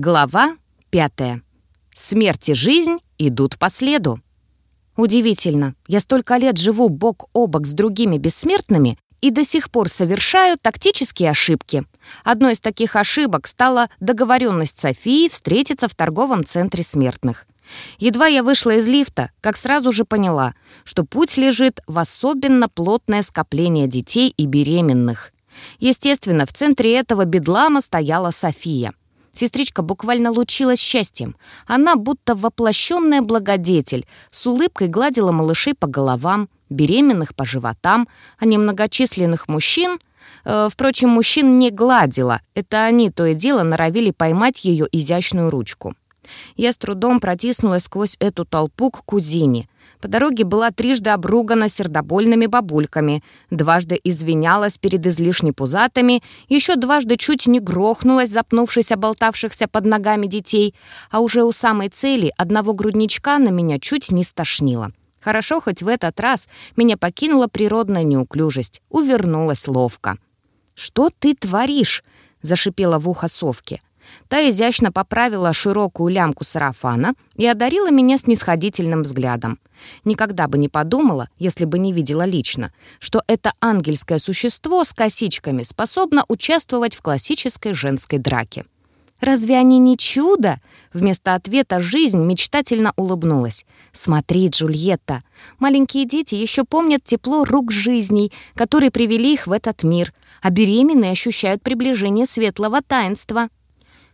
Глава пятая. Смерть и жизнь идут по следу. Удивительно, я столько лет живу бок о бок с другими бессмертными и до сих пор совершаю тактические ошибки. Одной из таких ошибок стала договоренность Софии встретиться в торговом центре смертных. Едва я вышла из лифта, как сразу же поняла, что путь лежит в особенно плотное скопление детей и беременных. Естественно, в центре этого бедлама стояла София. Сестричка буквально лучилась счастьем. Она, будто воплощенная благодетель, с улыбкой гладила малышей по головам, беременных по животам, а немногочисленных мужчин... Э, впрочем, мужчин не гладила. Это они то и дело норовили поймать ее изящную ручку. Я с трудом протиснулась сквозь эту толпу к кузине. По дороге была трижды обругана сердобольными бабульками, дважды извинялась перед излишне пузатыми, еще дважды чуть не грохнулась, запнувшись болтавшихся под ногами детей, а уже у самой цели одного грудничка на меня чуть не стошнило. Хорошо, хоть в этот раз меня покинула природная неуклюжесть, увернулась ловко. «Что ты творишь?» — зашипела в ухо совки. Та изящно поправила широкую лямку сарафана и одарила меня снисходительным взглядом. Никогда бы не подумала, если бы не видела лично, что это ангельское существо с косичками способно участвовать в классической женской драке. «Разве они не чудо?» Вместо ответа жизнь мечтательно улыбнулась. «Смотри, Джульетта, маленькие дети еще помнят тепло рук жизней, которые привели их в этот мир, а беременные ощущают приближение светлого таинства».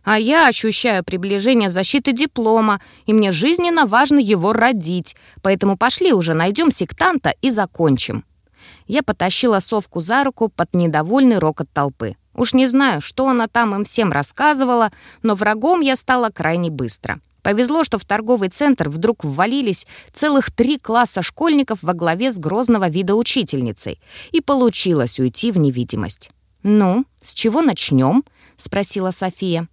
А я ощущаю приближение защиты диплома, и мне жизненно важно его родить. Поэтому пошли уже найдем сектанта и закончим. Я потащила совку за руку под недовольный рокот толпы. Уж не знаю, что она там им всем рассказывала, но врагом я стала крайне быстро. Повезло, что в торговый центр вдруг ввалились целых три класса школьников во главе с грозного вида учительницей, и получилось уйти в невидимость. «Ну, с чего начнем?» — спросила София.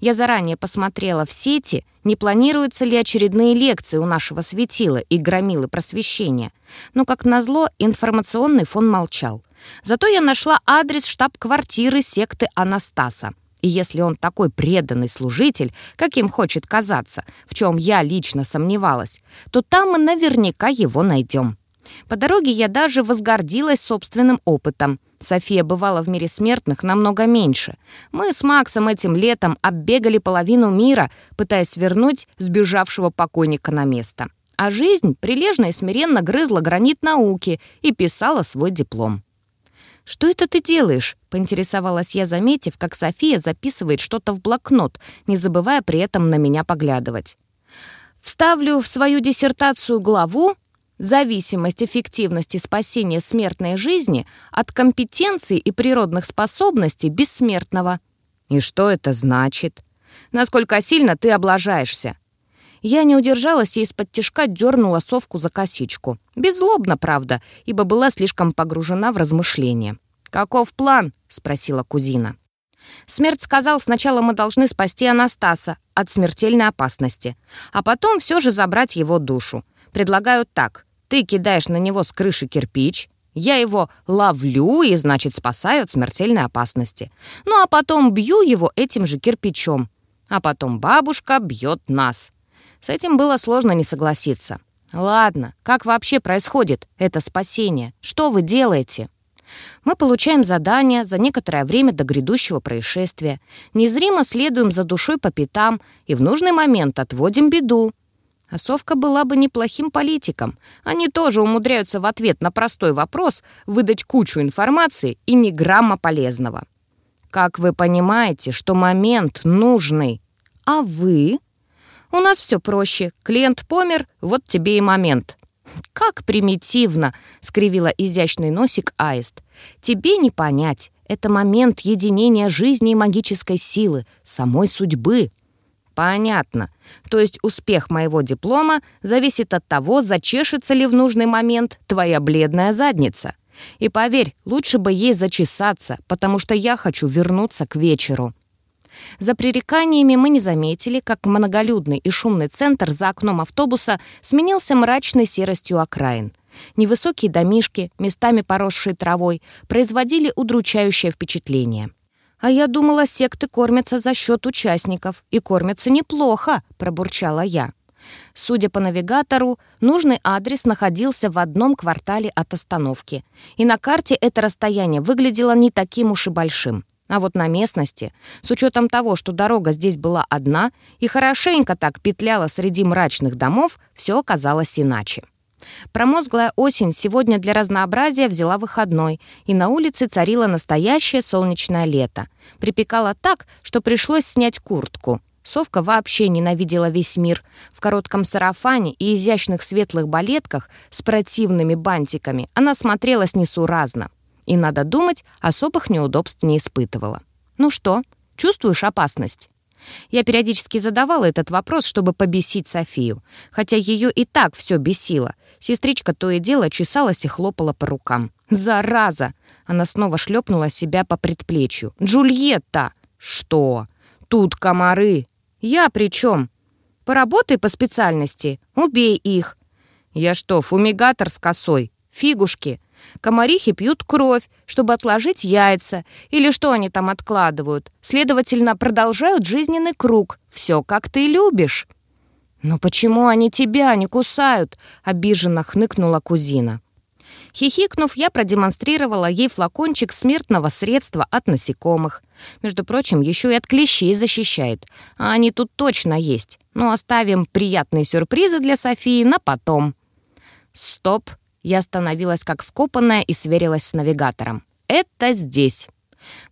Я заранее посмотрела в сети, не планируются ли очередные лекции у нашего светила и громилы просвещения. Но, как назло, информационный фон молчал. Зато я нашла адрес штаб-квартиры секты Анастаса. И если он такой преданный служитель, каким хочет казаться, в чем я лично сомневалась, то там мы наверняка его найдем. По дороге я даже возгордилась собственным опытом. София бывала в мире смертных намного меньше. Мы с Максом этим летом оббегали половину мира, пытаясь вернуть сбежавшего покойника на место. А жизнь прилежно и смиренно грызла гранит науки и писала свой диплом. «Что это ты делаешь?» — поинтересовалась я, заметив, как София записывает что-то в блокнот, не забывая при этом на меня поглядывать. «Вставлю в свою диссертацию главу Зависимость эффективности спасения смертной жизни от компетенций и природных способностей бессмертного. И что это значит? Насколько сильно ты облажаешься? Я не удержалась и из-под тишка дернула совку за косичку. Беззлобно, правда, ибо была слишком погружена в размышления. «Каков план?» — спросила кузина. Смерть сказал, сначала мы должны спасти Анастаса от смертельной опасности, а потом все же забрать его душу. Предлагают так. Ты кидаешь на него с крыши кирпич, я его ловлю и, значит, спасаю от смертельной опасности. Ну а потом бью его этим же кирпичом. А потом бабушка бьет нас. С этим было сложно не согласиться. Ладно, как вообще происходит это спасение? Что вы делаете? Мы получаем задание за некоторое время до грядущего происшествия, незримо следуем за душой по пятам и в нужный момент отводим беду. А Совка была бы неплохим политиком. Они тоже умудряются в ответ на простой вопрос выдать кучу информации и ни грамма полезного. Как вы понимаете, что момент нужный? А вы? У нас все проще. Клиент помер, вот тебе и момент. «Как примитивно!» — скривила изящный носик аист. «Тебе не понять. Это момент единения жизни и магической силы, самой судьбы». Понятно. То есть успех моего диплома зависит от того, зачешется ли в нужный момент твоя бледная задница. И поверь, лучше бы ей зачесаться, потому что я хочу вернуться к вечеру. За пререканиями мы не заметили, как многолюдный и шумный центр за окном автобуса сменился мрачной серостью окраин. Невысокие домишки, местами поросшие травой, производили удручающее впечатление. «А я думала, секты кормятся за счет участников. И кормятся неплохо», — пробурчала я. Судя по навигатору, нужный адрес находился в одном квартале от остановки. И на карте это расстояние выглядело не таким уж и большим. А вот на местности, с учетом того, что дорога здесь была одна и хорошенько так петляла среди мрачных домов, все оказалось иначе. Промозглая осень сегодня для разнообразия взяла выходной, и на улице царило настоящее солнечное лето. Припекало так, что пришлось снять куртку. Совка вообще ненавидела весь мир. В коротком сарафане и изящных светлых балетках с противными бантиками она смотрелась несуразно. И, надо думать, особых неудобств не испытывала. «Ну что, чувствуешь опасность?» Я периодически задавала этот вопрос, чтобы побесить Софию, хотя ее и так все бесило. Сестричка то и дело чесалась и хлопала по рукам. «Зараза!» Она снова шлепнула себя по предплечью. «Джульетта!» «Что? Тут комары!» «Я при чем? Поработай по специальности, убей их». «Я что, фумигатор с косой? Фигушки. Комарихи пьют кровь, чтобы отложить яйца. Или что они там откладывают. Следовательно, продолжают жизненный круг. Все, как ты любишь». «Но почему они тебя не кусают?» — обиженно хныкнула кузина. Хихикнув, я продемонстрировала ей флакончик смертного средства от насекомых. Между прочим, еще и от клещей защищает. А они тут точно есть. Но ну, оставим приятные сюрпризы для Софии на потом. Стоп. Я остановилась как вкопанная и сверилась с навигатором. Это здесь.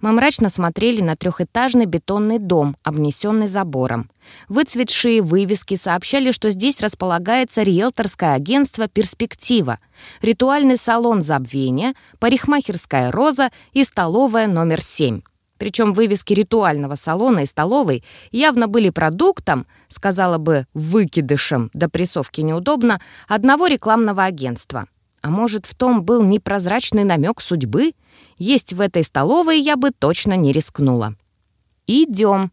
Мы мрачно смотрели на трехэтажный бетонный дом, обнесенный забором. Выцветшие вывески сообщали, что здесь располагается риэлторское агентство «Перспектива», ритуальный салон забвения, парикмахерская «Роза» и столовая номер 7. Причем вывески ритуального салона и столовой явно были продуктом, сказала бы, выкидышем, до прессовки неудобно, одного рекламного агентства. А может, в том был непрозрачный намек судьбы? Есть в этой столовой я бы точно не рискнула. «Идем».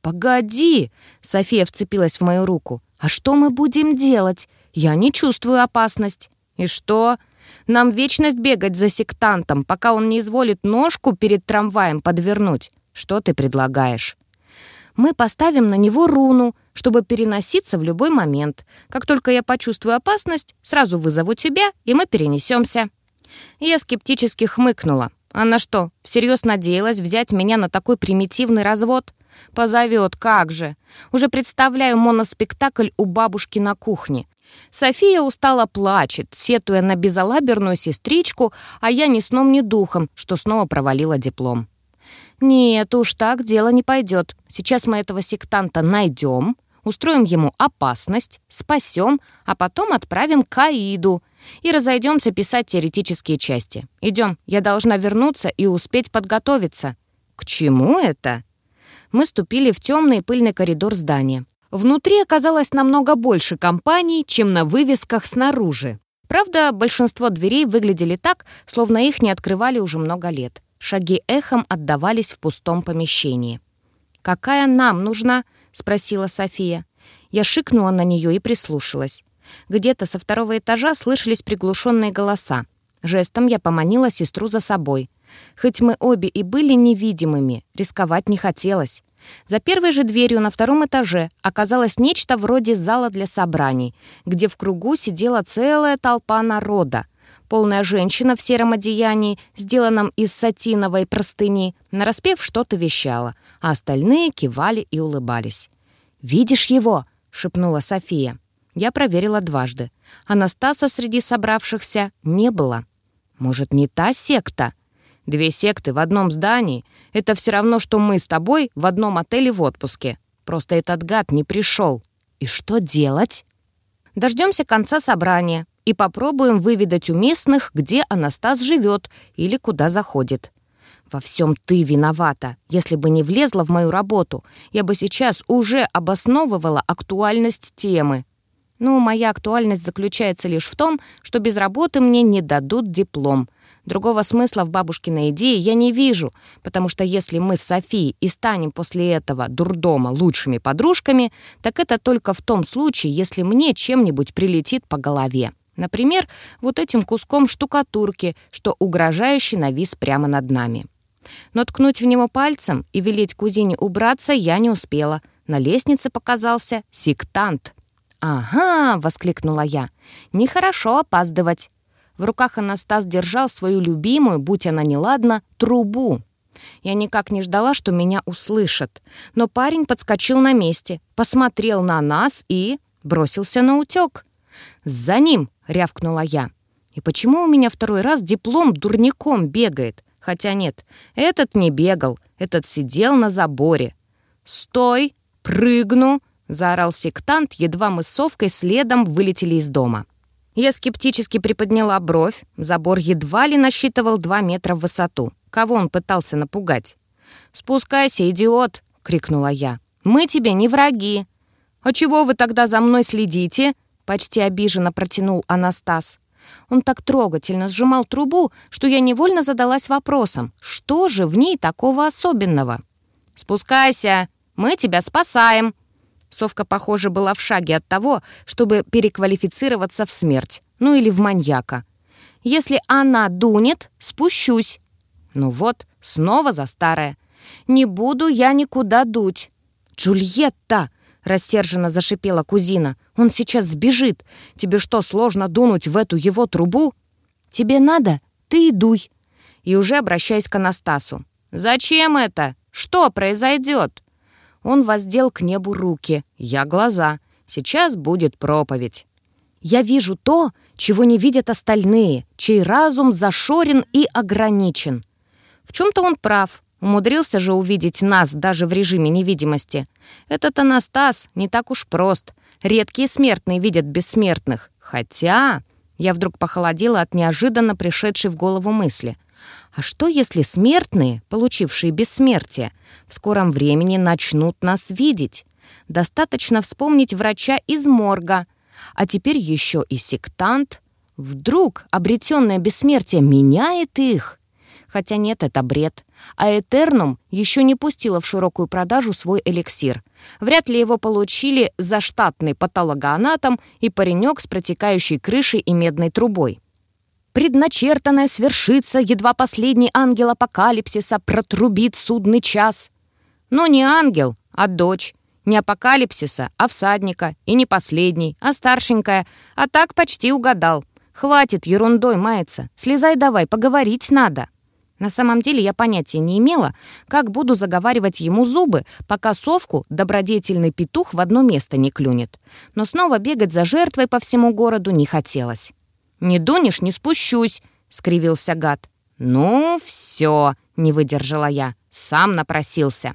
«Погоди!» — София вцепилась в мою руку. «А что мы будем делать? Я не чувствую опасность». «И что? Нам вечность бегать за сектантом, пока он не изволит ножку перед трамваем подвернуть. Что ты предлагаешь?» мы поставим на него руну, чтобы переноситься в любой момент. Как только я почувствую опасность, сразу вызову тебя, и мы перенесемся». Я скептически хмыкнула. Она что, всерьез надеялась взять меня на такой примитивный развод? Позовет, как же. Уже представляю моноспектакль у бабушки на кухне. София устало плачет, сетуя на безалаберную сестричку, а я ни сном, ни духом, что снова провалила диплом. «Нет уж, так дело не пойдет. Сейчас мы этого сектанта найдем, устроим ему опасность, спасем, а потом отправим к Аиду и разойдемся писать теоретические части. Идем, я должна вернуться и успеть подготовиться». «К чему это?» Мы ступили в темный пыльный коридор здания. Внутри оказалось намного больше компаний, чем на вывесках снаружи. Правда, большинство дверей выглядели так, словно их не открывали уже много лет. Шаги эхом отдавались в пустом помещении. «Какая нам нужна?» — спросила София. Я шикнула на нее и прислушалась. Где-то со второго этажа слышались приглушенные голоса. Жестом я поманила сестру за собой. Хоть мы обе и были невидимыми, рисковать не хотелось. За первой же дверью на втором этаже оказалось нечто вроде зала для собраний, где в кругу сидела целая толпа народа — Полная женщина в сером одеянии, сделанном из сатиновой простыни, нараспев что-то вещала, а остальные кивали и улыбались. «Видишь его?» — шепнула София. Я проверила дважды. Анастаса среди собравшихся не было. Может, не та секта? Две секты в одном здании — это все равно, что мы с тобой в одном отеле в отпуске. Просто этот гад не пришел. И что делать? Дождемся конца собрания и попробуем выведать у местных, где Анастас живет или куда заходит. Во всем ты виновата. Если бы не влезла в мою работу, я бы сейчас уже обосновывала актуальность темы. Ну, моя актуальность заключается лишь в том, что без работы мне не дадут диплом. Другого смысла в бабушкиной идее я не вижу, потому что если мы с Софией и станем после этого дурдома лучшими подружками, так это только в том случае, если мне чем-нибудь прилетит по голове. Например, вот этим куском штукатурки, что угрожающе навис прямо над нами. Но ткнуть в него пальцем и велеть кузине убраться я не успела. На лестнице показался сектант. «Ага!» — воскликнула я. «Нехорошо опаздывать». В руках Анастас держал свою любимую, будь она неладна, трубу. Я никак не ждала, что меня услышат. Но парень подскочил на месте, посмотрел на нас и бросился на утек. «За ним!» — рявкнула я. «И почему у меня второй раз диплом дурником бегает? Хотя нет, этот не бегал, этот сидел на заборе. «Стой! Прыгну!» — заорал сектант, едва мы с Совкой следом вылетели из дома. Я скептически приподняла бровь. Забор едва ли насчитывал два метра в высоту. Кого он пытался напугать? «Спускайся, идиот!» — крикнула я. «Мы тебе не враги!» «А чего вы тогда за мной следите?» — почти обиженно протянул Анастас. Он так трогательно сжимал трубу, что я невольно задалась вопросом, что же в ней такого особенного? «Спускайся, мы тебя спасаем!» Совка, похоже, была в шаге от того, чтобы переквалифицироваться в смерть, ну или в маньяка. «Если она дунет, спущусь!» Ну вот, снова за старое. «Не буду я никуда дуть!» «Джульетта!» — рассерженно зашипела кузина. «Он сейчас сбежит. Тебе что, сложно дунуть в эту его трубу?» «Тебе надо? Ты и дуй!» И уже обращаясь к Анастасу. «Зачем это? Что произойдет?» Он воздел к небу руки, я глаза. Сейчас будет проповедь. Я вижу то, чего не видят остальные, чей разум зашорен и ограничен. В чем-то он прав. Умудрился же увидеть нас даже в режиме невидимости. Этот Анастас не так уж прост. Редкие смертные видят бессмертных. Хотя... Я вдруг похолодела от неожиданно пришедшей в голову мысли. А что, если смертные, получившие бессмертие, в скором времени начнут нас видеть? Достаточно вспомнить врача из морга. А теперь еще и сектант. Вдруг обретенное бессмертие меняет их? Хотя нет, это бред. А Этернум еще не пустила в широкую продажу свой эликсир. Вряд ли его получили за штатный патологоанатом и паренек с протекающей крышей и медной трубой. Предначертанное свершится, едва последний ангел апокалипсиса протрубит судный час. Но не ангел, а дочь. Не апокалипсиса, а всадника. И не последний, а старшенькая. А так почти угадал. Хватит ерундой маяться. Слезай давай, поговорить надо. На самом деле я понятия не имела, как буду заговаривать ему зубы, пока совку добродетельный петух в одно место не клюнет. Но снова бегать за жертвой по всему городу не хотелось. «Не дунешь, не спущусь», — скривился гад. «Ну, все», — не выдержала я, сам напросился.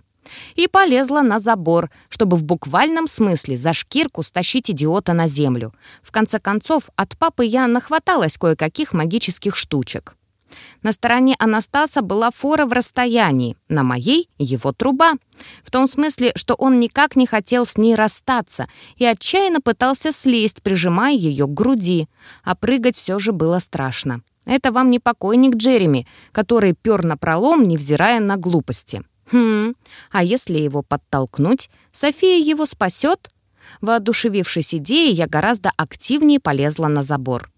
И полезла на забор, чтобы в буквальном смысле за шкирку стащить идиота на землю. В конце концов, от папы я нахваталась кое-каких магических штучек. На стороне Анастаса была фора в расстоянии, на моей — его труба. В том смысле, что он никак не хотел с ней расстаться и отчаянно пытался слезть, прижимая ее к груди. А прыгать все же было страшно. Это вам не покойник Джереми, который пер на пролом, невзирая на глупости. Хм, а если его подтолкнуть, София его спасет? Воодушевившись идеей, я гораздо активнее полезла на забор.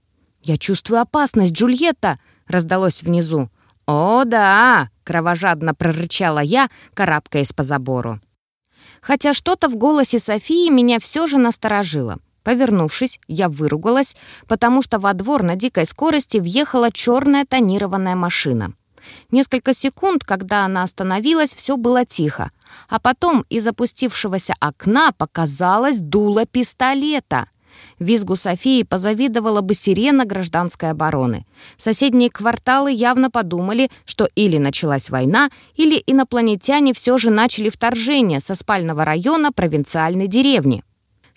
«Я чувствую опасность, Джульетта!» — раздалось внизу. «О, да!» — кровожадно прорычала я, карабкаясь по забору. Хотя что-то в голосе Софии меня все же насторожило. Повернувшись, я выругалась, потому что во двор на дикой скорости въехала черная тонированная машина. Несколько секунд, когда она остановилась, все было тихо. А потом из опустившегося окна показалось дуло пистолета. Визгу Софии позавидовала бы сирена гражданской обороны. Соседние кварталы явно подумали, что или началась война, или инопланетяне все же начали вторжение со спального района провинциальной деревни.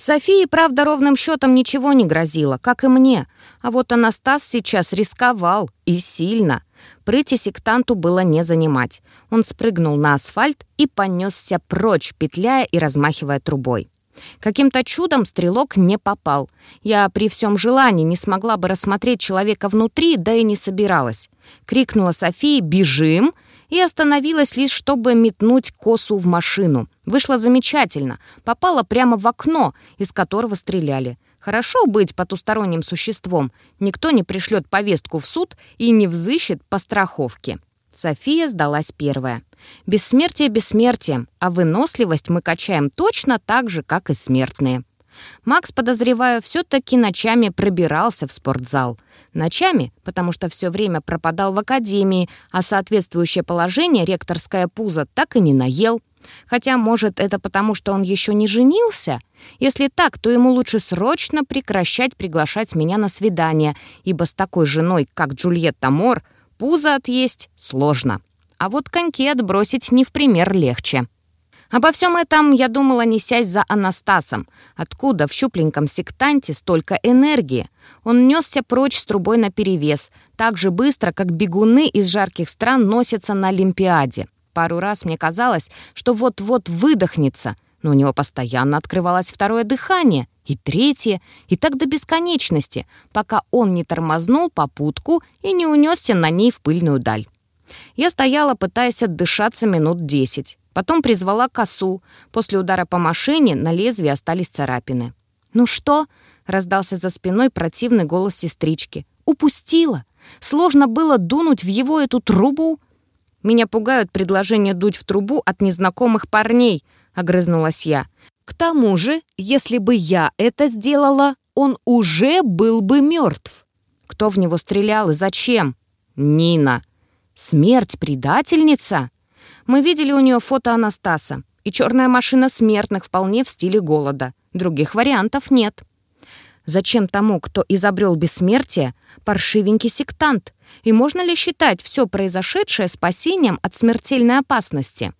Софии, правда, ровным счетом ничего не грозило, как и мне. А вот Анастас сейчас рисковал, и сильно. Прыти сектанту было не занимать. Он спрыгнул на асфальт и понесся прочь, петляя и размахивая трубой. Каким-то чудом стрелок не попал. Я при всем желании не смогла бы рассмотреть человека внутри, да и не собиралась. Крикнула Софии «Бежим!» и остановилась лишь, чтобы метнуть косу в машину. Вышло замечательно. Попала прямо в окно, из которого стреляли. Хорошо быть потусторонним существом. Никто не пришлет повестку в суд и не взыщет по страховке. София сдалась первая. Бессмертие бессмертием, а выносливость мы качаем точно так же, как и смертные. Макс, подозреваю, все-таки ночами пробирался в спортзал. Ночами, потому что все время пропадал в академии, а соответствующее положение ректорское пузо так и не наел. Хотя, может, это потому, что он еще не женился? Если так, то ему лучше срочно прекращать приглашать меня на свидание, ибо с такой женой, как Джульетта Мор, пузо отъесть сложно. А вот коньки отбросить не в пример легче. Обо всем этом я думала, несясь за Анастасом. Откуда в щупленьком сектанте столько энергии? Он несся прочь с трубой наперевес, так же быстро, как бегуны из жарких стран носятся на Олимпиаде. Пару раз мне казалось, что вот-вот выдохнется, но у него постоянно открывалось второе дыхание, и третье, и так до бесконечности, пока он не тормознул попутку и не унесся на ней в пыльную даль. Я стояла, пытаясь отдышаться минут десять. Потом призвала косу. После удара по машине на лезвии остались царапины. «Ну что?» — раздался за спиной противный голос сестрички. «Упустила! Сложно было дунуть в его эту трубу!» «Меня пугают предложения дуть в трубу от незнакомых парней», — огрызнулась я. «К тому же, если бы я это сделала, он уже был бы мертв». «Кто в него стрелял и зачем?» «Нина». «Смерть предательница?» Мы видели у нее фото Анастаса. И черная машина смертных вполне в стиле голода. Других вариантов нет. Зачем тому, кто изобрел бессмертие, паршивенький сектант? И можно ли считать все произошедшее спасением от смертельной опасности?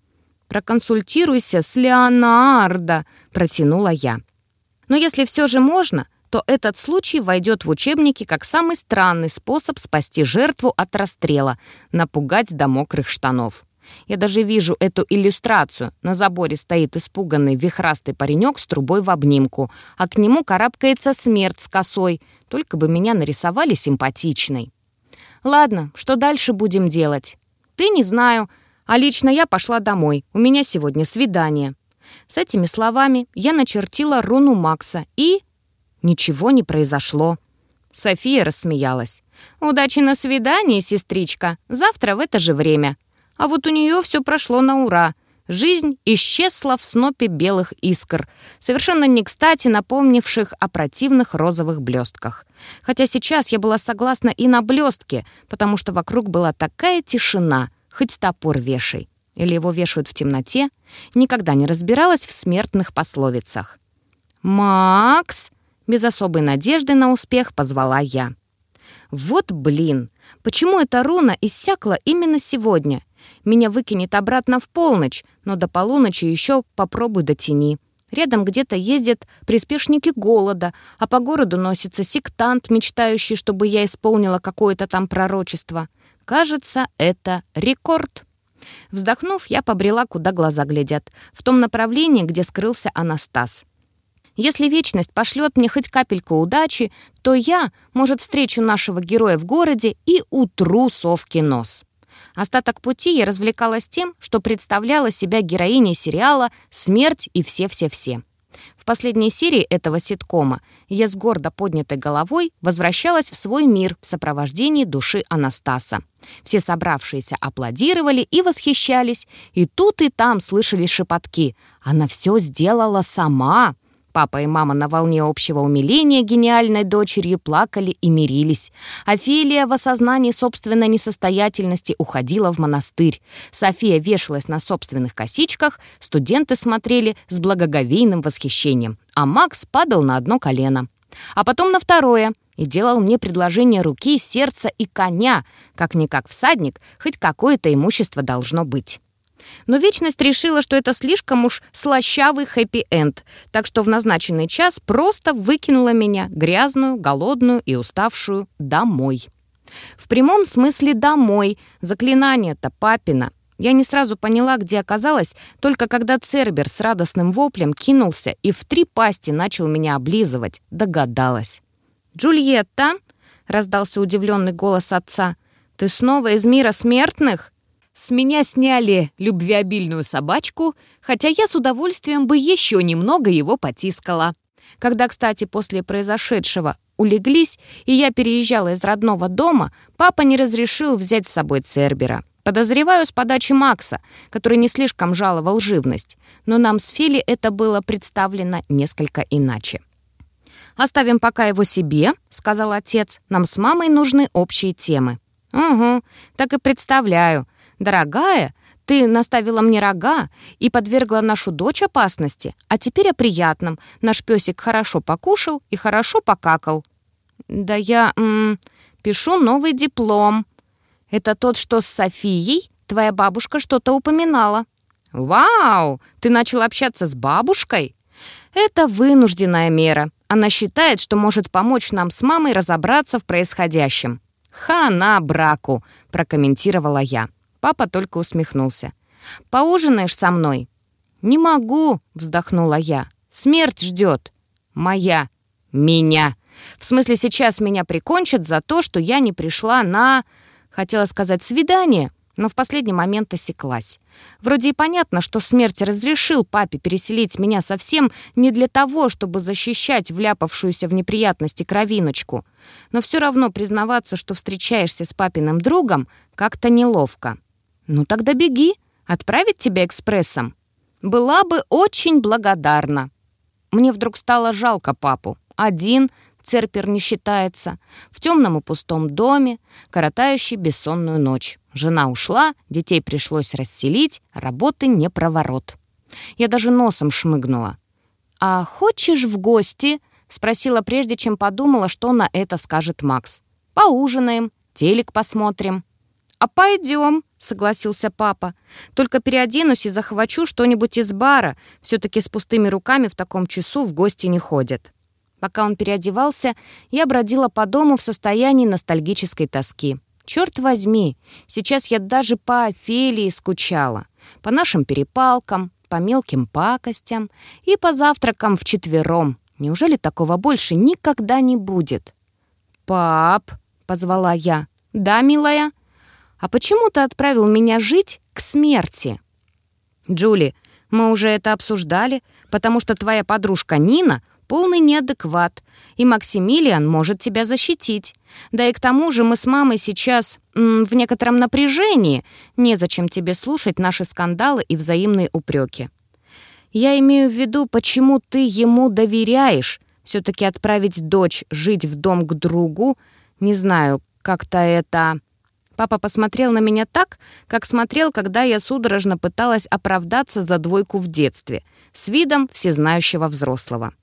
«Проконсультируйся с Леонардо», — протянула я. Но если все же можно, то этот случай войдет в учебники как самый странный способ спасти жертву от расстрела, напугать до мокрых штанов. Я даже вижу эту иллюстрацию. На заборе стоит испуганный вихрастый паренек с трубой в обнимку, а к нему карабкается смерть с косой. Только бы меня нарисовали симпатичной. Ладно, что дальше будем делать? Ты не знаю, а лично я пошла домой. У меня сегодня свидание. С этими словами я начертила руну Макса и... Ничего не произошло. София рассмеялась. «Удачи на свидании, сестричка. Завтра в это же время. А вот у нее все прошло на ура. Жизнь исчезла в снопе белых искр, совершенно не кстати напомнивших о противных розовых блестках. Хотя сейчас я была согласна и на блестки, потому что вокруг была такая тишина, хоть топор вешай. Или его вешают в темноте, никогда не разбиралась в смертных пословицах. «Макс!» — без особой надежды на успех позвала я. «Вот блин! Почему эта руна иссякла именно сегодня? Меня выкинет обратно в полночь, но до полуночи еще попробуй дотяни. Рядом где-то ездят приспешники голода, а по городу носится сектант, мечтающий, чтобы я исполнила какое-то там пророчество. Кажется, это рекорд. Вздохнув, я побрела, куда глаза глядят, в том направлении, где скрылся Анастас. Если вечность пошлет мне хоть капельку удачи, то я, может, встречу нашего героя в городе и утру совки нос. Остаток пути я развлекалась тем, что представляла себя героиней сериала «Смерть и все-все-все». В последней серии этого ситкома я с гордо поднятой головой возвращалась в свой мир в сопровождении души Анастаса. Все собравшиеся аплодировали и восхищались, и тут и там слышались шепотки. «Она все сделала сама!» Папа и мама на волне общего умиления гениальной дочерью плакали и мирились. Офелия в осознании собственной несостоятельности уходила в монастырь. София вешалась на собственных косичках, студенты смотрели с благоговейным восхищением, а Макс падал на одно колено. А потом на второе и делал мне предложение руки, сердца и коня. Как-никак всадник, хоть какое-то имущество должно быть. Но Вечность решила, что это слишком уж слащавый хэппи-энд, так что в назначенный час просто выкинула меня, грязную, голодную и уставшую, домой. В прямом смысле «домой», заклинание-то папина. Я не сразу поняла, где оказалась, только когда Цербер с радостным воплем кинулся и в три пасти начал меня облизывать, догадалась. «Джульетта!» — раздался удивленный голос отца. «Ты снова из мира смертных?» С меня сняли любвеобильную собачку, хотя я с удовольствием бы еще немного его потискала. Когда, кстати, после произошедшего улеглись, и я переезжала из родного дома, папа не разрешил взять с собой Цербера. Подозреваю с подачи Макса, который не слишком жаловал живность, но нам с Фили это было представлено несколько иначе. «Оставим пока его себе», — сказал отец. «Нам с мамой нужны общие темы». «Угу, так и представляю. Дорогая, ты наставила мне рога и подвергла нашу дочь опасности, а теперь о приятном. Наш песик хорошо покушал и хорошо покакал». «Да я м -м, пишу новый диплом», это тот, что с Софией? Твоя бабушка что-то упоминала». «Вау! Ты начал общаться с бабушкой?» «Это вынужденная мера. Она считает, что может помочь нам с мамой разобраться в происходящем». «Хана браку!» — прокомментировала я. Папа только усмехнулся. «Поужинаешь со мной?» «Не могу», — вздохнула я. «Смерть ждет». «Моя». «Меня». В смысле, сейчас меня прикончат за то, что я не пришла на... Хотела сказать «свидание», но в последний момент осеклась. Вроде и понятно, что смерть разрешил папе переселить меня совсем не для того, чтобы защищать вляпавшуюся в неприятности кровиночку. Но все равно признаваться, что встречаешься с папиным другом, как-то неловко. «Ну тогда беги, отправить тебя экспрессом». «Была бы очень благодарна». Мне вдруг стало жалко папу. Один, Церпер не считается, в темном и пустом доме, коротающий бессонную ночь. Жена ушла, детей пришлось расселить, работы не проворот. Я даже носом шмыгнула. «А хочешь в гости?» — спросила прежде, чем подумала, что на это скажет Макс. «Поужинаем, телек посмотрим». «А пойдем», — согласился папа. «Только переоденусь и захвачу что-нибудь из бара. Все-таки с пустыми руками в таком часу в гости не ходят». Пока он переодевался, я бродила по дому в состоянии ностальгической тоски. Черт возьми, сейчас я даже по Офелии скучала. По нашим перепалкам, по мелким пакостям и по завтракам вчетвером. Неужели такого больше никогда не будет? «Пап», — позвала я. «Да, милая?» «А почему ты отправил меня жить к смерти?» «Джули, мы уже это обсуждали, потому что твоя подружка Нина полный неадекват, и Максимилиан может тебя защитить. Да и к тому же мы с мамой сейчас м, в некотором напряжении. Незачем тебе слушать наши скандалы и взаимные упреки. Я имею в виду, почему ты ему доверяешь. Все-таки отправить дочь жить в дом к другу, не знаю, как-то это... Папа посмотрел на меня так, как смотрел, когда я судорожно пыталась оправдаться за двойку в детстве, с видом всезнающего взрослого.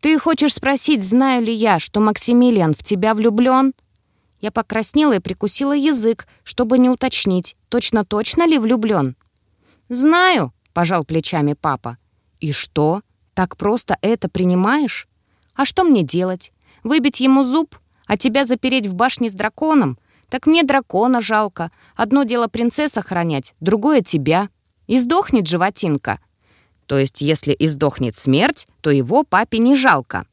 «Ты хочешь спросить, знаю ли я, что Максимилиан в тебя влюблён?» Я покраснела и прикусила язык, чтобы не уточнить, точно-точно ли влюблён. «Знаю», — пожал плечами папа. «И что? Так просто это принимаешь? А что мне делать? Выбить ему зуб? А тебя запереть в башне с драконом? Так мне дракона жалко. Одно дело принцесса охранять, другое — тебя. И сдохнет животинка. То есть, если издохнет смерть, то его папе не жалко.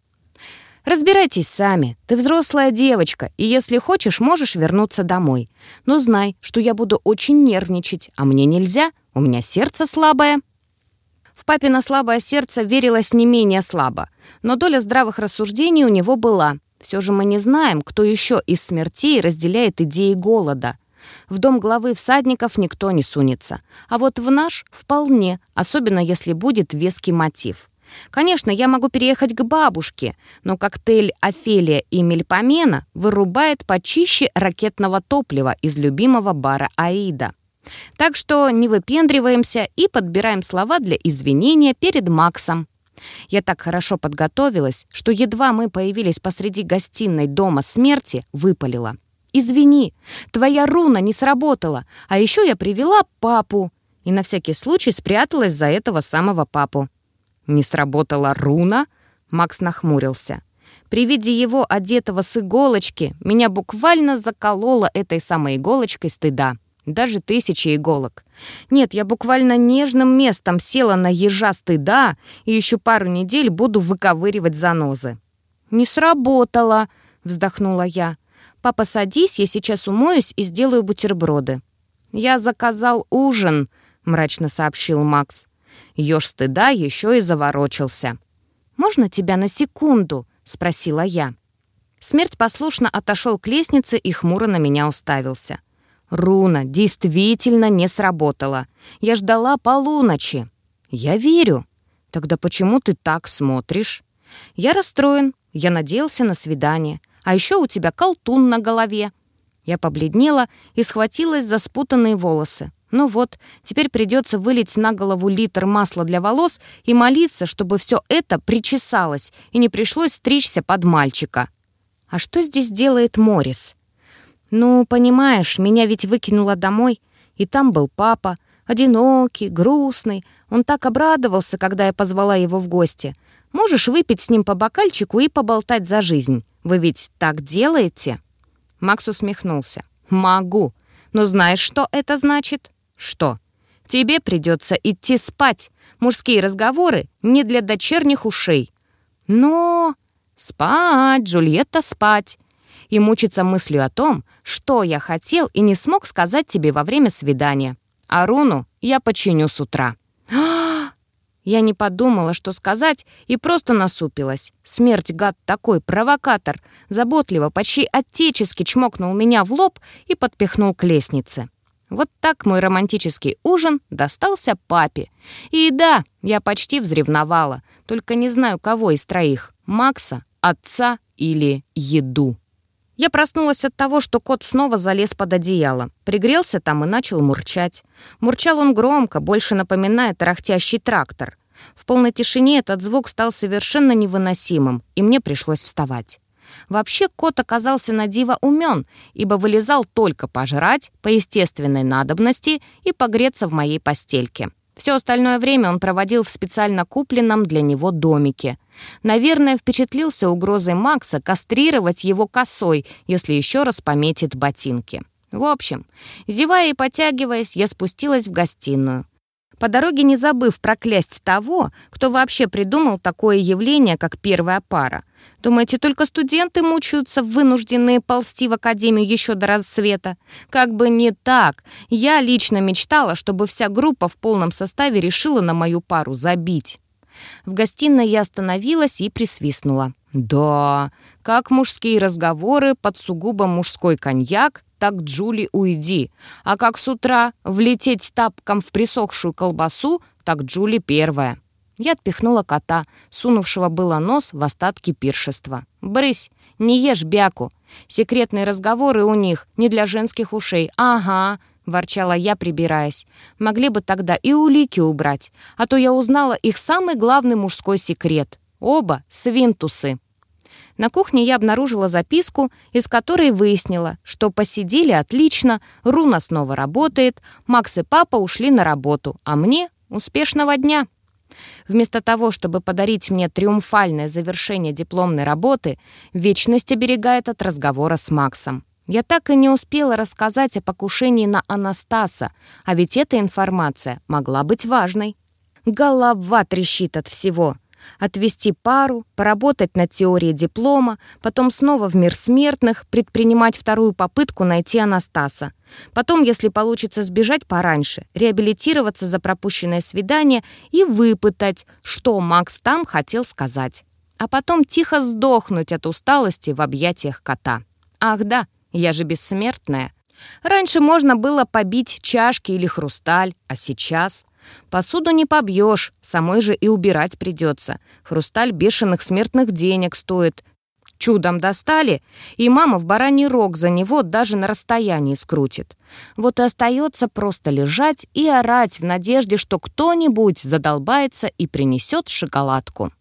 Разбирайтесь сами. Ты взрослая девочка, и если хочешь, можешь вернуться домой. Но знай, что я буду очень нервничать, а мне нельзя, у меня сердце слабое». В папино слабое сердце верилось не менее слабо, но доля здравых рассуждений у него была. Все же мы не знаем, кто еще из смертей разделяет идеи голода. В дом главы всадников никто не сунется. А вот в наш — вполне, особенно если будет веский мотив. Конечно, я могу переехать к бабушке, но коктейль «Офелия» и «Мельпомена» вырубает почище ракетного топлива из любимого бара «Аида». Так что не выпендриваемся и подбираем слова для извинения перед Максом. Я так хорошо подготовилась, что едва мы появились посреди гостиной дома смерти, выпалила. «Извини, твоя руна не сработала, а еще я привела папу». И на всякий случай спряталась за этого самого папу. «Не сработала руна?» Макс нахмурился. При виде его, одетого с иголочки, меня буквально закололо этой самой иголочкой стыда. Даже тысячи иголок. Нет, я буквально нежным местом села на ежа стыда и еще пару недель буду выковыривать занозы. «Не сработало», — вздохнула я. «Папа, садись, я сейчас умоюсь и сделаю бутерброды». «Я заказал ужин», — мрачно сообщил Макс. Ёж стыда еще и заворочился. «Можно тебя на секунду?» — спросила я. Смерть послушно отошел к лестнице и хмуро на меня уставился. Руна действительно не сработала. Я ждала полуночи. Я верю. Тогда почему ты так смотришь? Я расстроен. Я надеялся на свидание. А еще у тебя колтун на голове. Я побледнела и схватилась за спутанные волосы. Ну вот, теперь придется вылить на голову литр масла для волос и молиться, чтобы все это причесалось и не пришлось стричься под мальчика. А что здесь делает Морис? Ну, понимаешь, меня ведь выкинуло домой, и там был папа, одинокий, грустный. Он так обрадовался, когда я позвала его в гости. Можешь выпить с ним по бокальчику и поболтать за жизнь. Вы ведь так делаете?» Макс усмехнулся. «Могу. Но знаешь, что это значит?» «Что?» «Тебе придется идти спать. Мужские разговоры не для дочерних ушей». «Но...» «Спать, Джульетта, спать!» И мучиться мыслью о том, что я хотел и не смог сказать тебе во время свидания. А руну я починю с утра. Я не подумала, что сказать, и просто насупилась. Смерть, гад такой, провокатор, заботливо, почти отечески чмокнул меня в лоб и подпихнул к лестнице. Вот так мой романтический ужин достался папе. И да, я почти взревновала, только не знаю, кого из троих — Макса отца или еду. Я проснулась от того, что кот снова залез под одеяло. Пригрелся там и начал мурчать. Мурчал он громко, больше напоминая тарахтящий трактор. В полной тишине этот звук стал совершенно невыносимым, и мне пришлось вставать. Вообще кот оказался на диво умен, ибо вылезал только пожрать, по естественной надобности и погреться в моей постельке. Все остальное время он проводил в специально купленном для него домике. Наверное, впечатлился угрозой Макса кастрировать его косой, если еще раз пометит ботинки. В общем, зевая и потягиваясь, я спустилась в гостиную по дороге не забыв проклясть того, кто вообще придумал такое явление, как первая пара. Думаете, только студенты мучаются, вынужденные ползти в академию еще до рассвета? Как бы не так. Я лично мечтала, чтобы вся группа в полном составе решила на мою пару забить. В гостиной я остановилась и присвистнула. «Да, как мужские разговоры под сугубо мужской коньяк так Джули уйди. А как с утра влететь тапком в присохшую колбасу, так Джули первая. Я отпихнула кота, сунувшего было нос в остатки пиршества. «Брысь, не ешь бяку. Секретные разговоры у них не для женских ушей. Ага, — ворчала я, прибираясь. «Могли бы тогда и улики убрать, а то я узнала их самый главный мужской секрет. Оба свинтусы». На кухне я обнаружила записку, из которой выяснила, что посидели отлично, Руна снова работает, Макс и папа ушли на работу, а мне — успешного дня. Вместо того, чтобы подарить мне триумфальное завершение дипломной работы, вечность оберегает от разговора с Максом. Я так и не успела рассказать о покушении на Анастаса, а ведь эта информация могла быть важной. Голова трещит от всего отвести пару, поработать над теорией диплома, потом снова в мир смертных, предпринимать вторую попытку найти Анастаса. Потом, если получится сбежать пораньше, реабилитироваться за пропущенное свидание и выпытать, что Макс там хотел сказать. А потом тихо сдохнуть от усталости в объятиях кота. Ах да, я же бессмертная. Раньше можно было побить чашки или хрусталь, а сейчас... Посуду не побьешь, самой же и убирать придется. Хрусталь бешеных смертных денег стоит. Чудом достали, и мама в бараний рог за него даже на расстоянии скрутит. Вот и остается просто лежать и орать в надежде, что кто-нибудь задолбается и принесет шоколадку.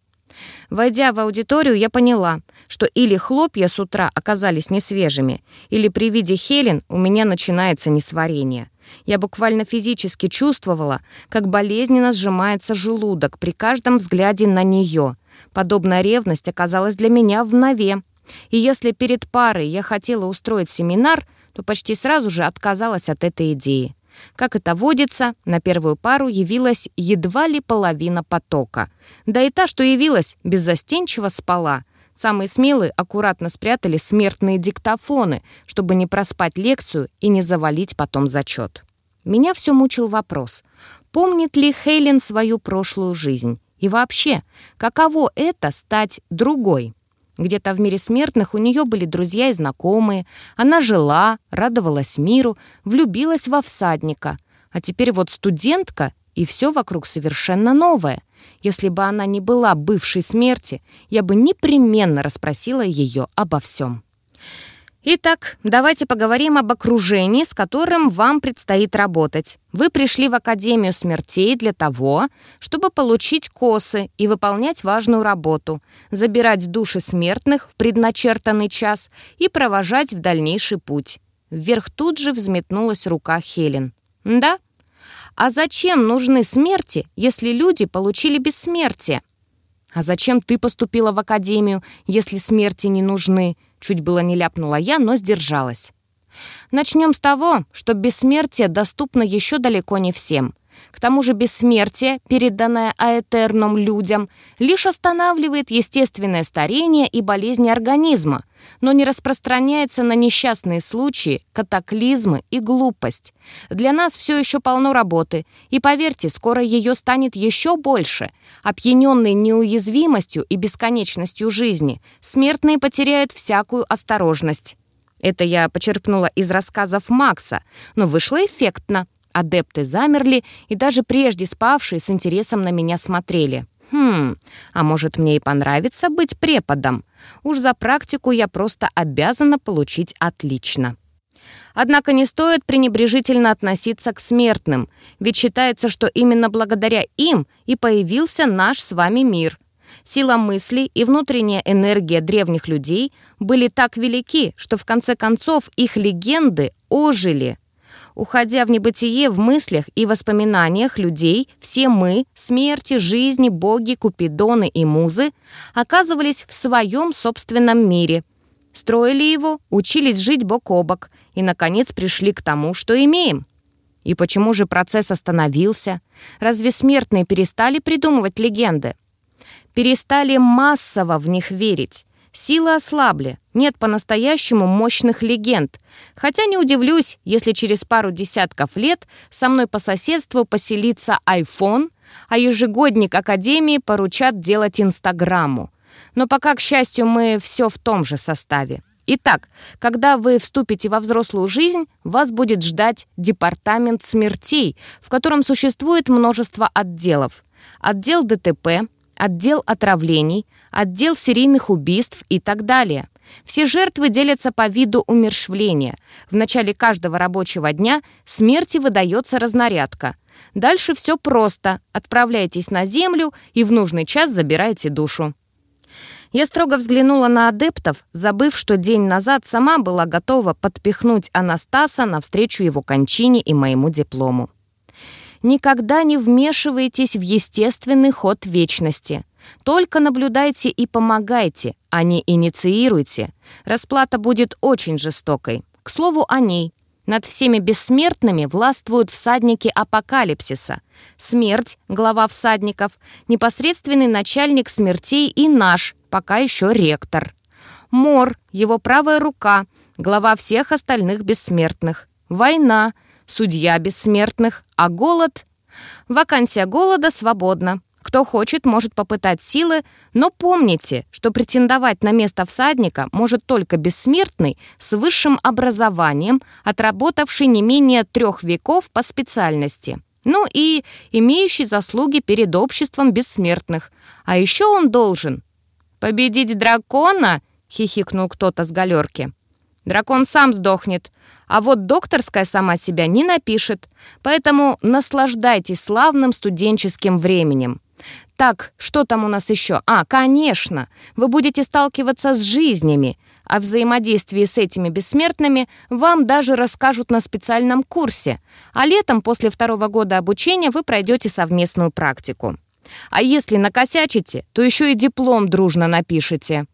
Войдя в аудиторию, я поняла, что или хлопья с утра оказались несвежими, или при виде Хелен у меня начинается несварение. Я буквально физически чувствовала, как болезненно сжимается желудок при каждом взгляде на нее. Подобная ревность оказалась для меня в нове. И если перед парой я хотела устроить семинар, то почти сразу же отказалась от этой идеи. Как это водится, на первую пару явилась едва ли половина потока. Да и та, что явилась, беззастенчиво спала. Самые смелые аккуратно спрятали смертные диктофоны, чтобы не проспать лекцию и не завалить потом зачет. Меня все мучил вопрос, помнит ли Хейлен свою прошлую жизнь? И вообще, каково это стать другой? Где-то в мире смертных у нее были друзья и знакомые. Она жила, радовалась миру, влюбилась во всадника. А теперь вот студентка, и все вокруг совершенно новое. Если бы она не была бывшей смерти, я бы непременно расспросила ее обо всем. Итак, давайте поговорим об окружении, с которым вам предстоит работать. Вы пришли в Академию смертей для того, чтобы получить косы и выполнять важную работу, забирать души смертных в предначертанный час и провожать в дальнейший путь. Вверх тут же взметнулась рука Хелен. «Да? А зачем нужны смерти, если люди получили бессмертие?» «А зачем ты поступила в Академию, если смерти не нужны?» Чуть было не ляпнула я, но сдержалась. Начнем с того, что бессмертие доступно еще далеко не всем. К тому же бессмертие, переданное аэтерном людям, лишь останавливает естественное старение и болезни организма, но не распространяется на несчастные случаи, катаклизмы и глупость. Для нас все еще полно работы, и поверьте, скоро ее станет еще больше. Опьяненные неуязвимостью и бесконечностью жизни, смертные потеряют всякую осторожность. Это я почерпнула из рассказов Макса, но вышло эффектно. Адепты замерли и даже прежде спавшие с интересом на меня смотрели. Хм, а может мне и понравится быть преподом? Уж за практику я просто обязана получить отлично. Однако не стоит пренебрежительно относиться к смертным, ведь считается, что именно благодаря им и появился наш с вами мир. Сила мысли и внутренняя энергия древних людей были так велики, что в конце концов их легенды ожили. Уходя в небытие в мыслях и воспоминаниях людей, все мы, смерти, жизни, боги, купидоны и музы, оказывались в своем собственном мире. Строили его, учились жить бок о бок и, наконец, пришли к тому, что имеем. И почему же процесс остановился? Разве смертные перестали придумывать легенды? Перестали массово в них верить. Силы ослабли, нет по-настоящему мощных легенд. Хотя не удивлюсь, если через пару десятков лет со мной по соседству поселится iPhone, а ежегодник Академии поручат делать Инстаграму. Но пока, к счастью, мы все в том же составе. Итак, когда вы вступите во взрослую жизнь, вас будет ждать департамент смертей, в котором существует множество отделов. Отдел ДТП, отдел отравлений, отдел серийных убийств и так далее. Все жертвы делятся по виду умершвления. В начале каждого рабочего дня смерти выдается разнарядка. Дальше все просто. Отправляйтесь на землю и в нужный час забирайте душу. Я строго взглянула на адептов, забыв, что день назад сама была готова подпихнуть Анастаса навстречу его кончине и моему диплому. Никогда не вмешивайтесь в естественный ход вечности. Только наблюдайте и помогайте, а не инициируйте. Расплата будет очень жестокой. К слову о ней. Над всеми бессмертными властвуют всадники апокалипсиса. Смерть, глава всадников, непосредственный начальник смертей и наш, пока еще ректор. Мор, его правая рука, глава всех остальных бессмертных. Война — судья бессмертных, а голод... Вакансия голода свободна. Кто хочет, может попытать силы, но помните, что претендовать на место всадника может только бессмертный с высшим образованием, отработавший не менее трех веков по специальности. Ну и имеющий заслуги перед обществом бессмертных. А еще он должен... «Победить дракона?» — хихикнул кто-то с галерки. «Дракон сам сдохнет, а вот докторская сама себя не напишет, поэтому наслаждайтесь славным студенческим временем. Так, что там у нас еще? А, конечно, вы будете сталкиваться с жизнями, о взаимодействии с этими бессмертными вам даже расскажут на специальном курсе, а летом после второго года обучения вы пройдете совместную практику. А если накосячите, то еще и диплом дружно напишите.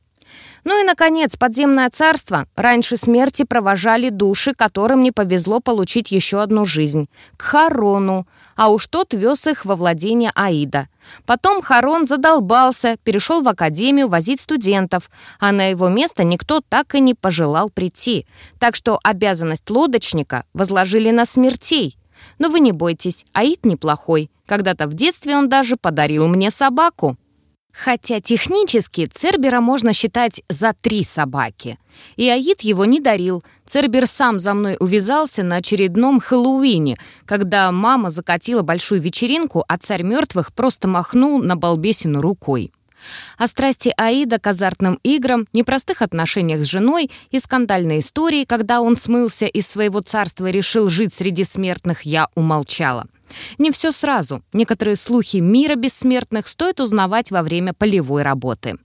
Ну и, наконец, подземное царство раньше смерти провожали души, которым не повезло получить еще одну жизнь, к Харону, а уж тот вез их во владение Аида. Потом Харон задолбался, перешел в академию возить студентов, а на его место никто так и не пожелал прийти. Так что обязанность лодочника возложили на смертей. Но вы не бойтесь, Аид неплохой. Когда-то в детстве он даже подарил мне собаку. Хотя технически Цербера можно считать за три собаки. И Аид его не дарил. Цербер сам за мной увязался на очередном Хэллоуине, когда мама закатила большую вечеринку, а царь мертвых просто махнул на балбесину рукой. О страсти Аида к азартным играм, непростых отношениях с женой и скандальной истории, когда он смылся из своего царства и решил жить среди смертных, я умолчала. Не все сразу. Некоторые слухи мира бессмертных стоит узнавать во время полевой работы.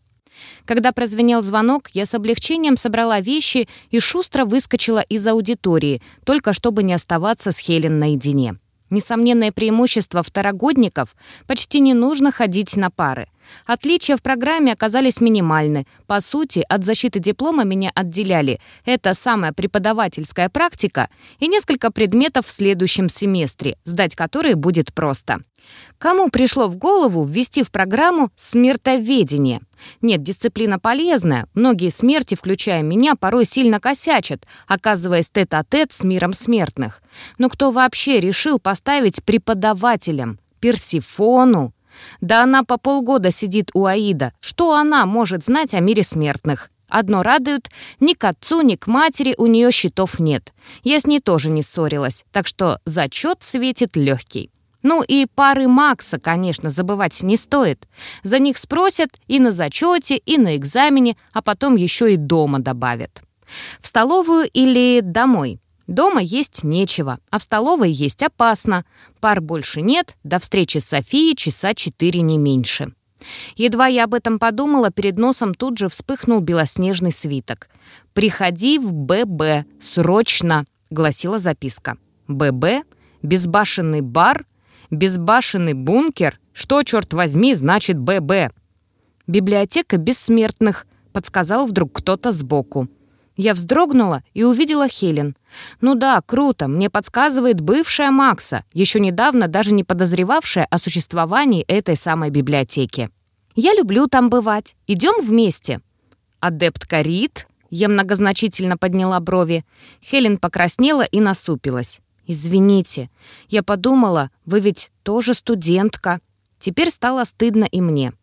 Когда прозвенел звонок, я с облегчением собрала вещи и шустро выскочила из аудитории, только чтобы не оставаться с Хелен наедине. Несомненное преимущество второгодников – почти не нужно ходить на пары. Отличия в программе оказались минимальны. По сути, от защиты диплома меня отделяли. Это самая преподавательская практика и несколько предметов в следующем семестре, сдать которые будет просто. Кому пришло в голову ввести в программу смертоведение? Нет, дисциплина полезная. Многие смерти, включая меня, порой сильно косячат, оказываясь тет-а-тет -тет с миром смертных. Но кто вообще решил поставить преподавателем? Персифону? Да она по полгода сидит у Аида. Что она может знать о мире смертных? Одно радует, ни к отцу, ни к матери у нее счетов нет. Я с ней тоже не ссорилась, так что зачет светит легкий. Ну и пары Макса, конечно, забывать не стоит. За них спросят и на зачете, и на экзамене, а потом еще и дома добавят. В столовую или домой? Дома есть нечего, а в столовой есть опасно. Пар больше нет, до встречи с Софией часа четыре не меньше. Едва я об этом подумала, перед носом тут же вспыхнул белоснежный свиток. «Приходи в ББ, срочно!» — гласила записка. «ББ? Безбашенный бар? Безбашенный бункер? Что, черт возьми, значит ББ? Библиотека бессмертных, подсказал вдруг кто-то сбоку. Я вздрогнула и увидела Хелен. Ну да, круто, мне подсказывает бывшая Макса, еще недавно даже не подозревавшая о существовании этой самой библиотеки. Я люблю там бывать. Идем вместе. Адепт Карит? Я многозначительно подняла брови. Хелен покраснела и насупилась. «Извините, я подумала, вы ведь тоже студентка». Теперь стало стыдно и мне.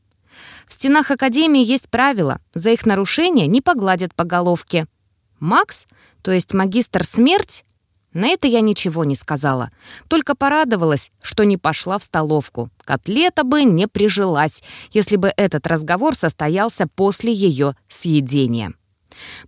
В стенах Академии есть правила, за их нарушение не погладят по головке. Макс, то есть магистр смерть? На это я ничего не сказала, только порадовалась, что не пошла в столовку. Котлета бы не прижилась, если бы этот разговор состоялся после ее съедения.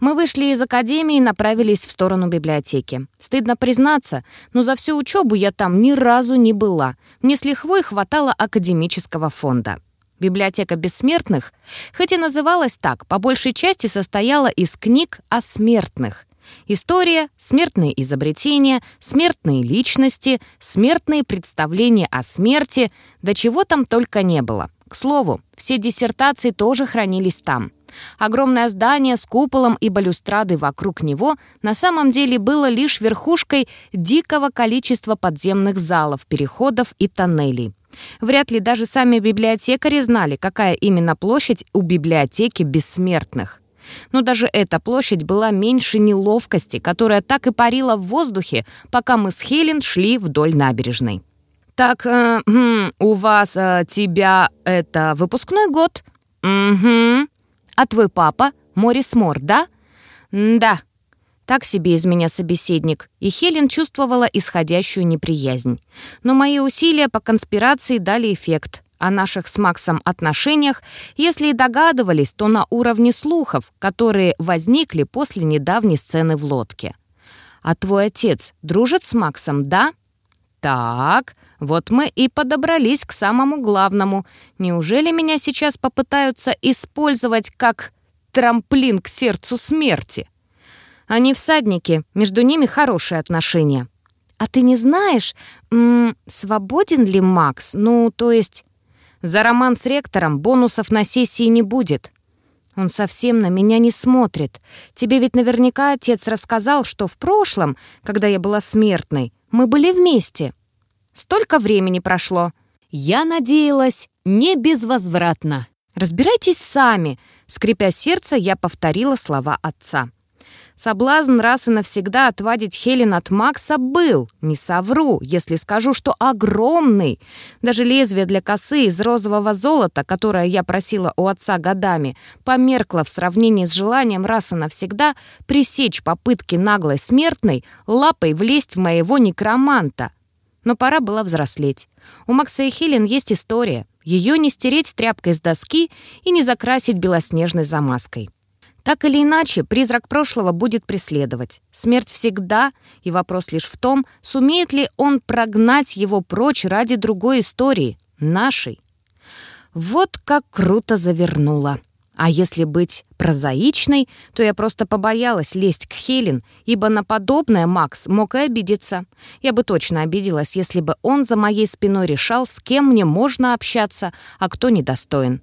Мы вышли из академии и направились в сторону библиотеки. Стыдно признаться, но за всю учебу я там ни разу не была. Мне с лихвой хватало академического фонда. Библиотека бессмертных, хоть и называлась так, по большей части состояла из книг о смертных. История, смертные изобретения, смертные личности, смертные представления о смерти, да чего там только не было. К слову, все диссертации тоже хранились там. Огромное здание с куполом и балюстрадой вокруг него на самом деле было лишь верхушкой дикого количества подземных залов, переходов и тоннелей. Вряд ли даже сами библиотекари знали, какая именно площадь у библиотеки бессмертных. Но даже эта площадь была меньше неловкости, которая так и парила в воздухе, пока мы с Хелен шли вдоль набережной. «Так, э, хм, у вас, э, тебя, это выпускной год?» «Угу», а твой папа Морис Мор, да? Да. Так себе из меня собеседник, и Хелен чувствовала исходящую неприязнь. Но мои усилия по конспирации дали эффект. О наших с Максом отношениях, если и догадывались, то на уровне слухов, которые возникли после недавней сцены в лодке. «А твой отец дружит с Максом, да?» «Так, вот мы и подобрались к самому главному. Неужели меня сейчас попытаются использовать как трамплин к сердцу смерти? Они всадники, между ними хорошие отношения. А ты не знаешь, м -м, свободен ли Макс? Ну, то есть... За роман с ректором бонусов на сессии не будет. Он совсем на меня не смотрит. Тебе ведь наверняка отец рассказал, что в прошлом, когда я была смертной, мы были вместе. Столько времени прошло. Я надеялась, не безвозвратно. «Разбирайтесь сами», — скрипя сердце, я повторила слова отца. Соблазн раз и навсегда отвадить Хелен от Макса был, не совру, если скажу, что огромный. Даже лезвие для косы из розового золота, которое я просила у отца годами, померкло в сравнении с желанием раз и навсегда пресечь попытки наглой смертной лапой влезть в моего некроманта. Но пора было взрослеть. У Макса и Хелен есть история. Ее не стереть тряпкой с доски и не закрасить белоснежной замазкой. Так или иначе, призрак прошлого будет преследовать. Смерть всегда, и вопрос лишь в том, сумеет ли он прогнать его прочь ради другой истории, нашей. Вот как круто завернула. А если быть прозаичной, то я просто побоялась лезть к Хелен, ибо на подобное Макс мог и обидеться. Я бы точно обиделась, если бы он за моей спиной решал, с кем мне можно общаться, а кто недостоин.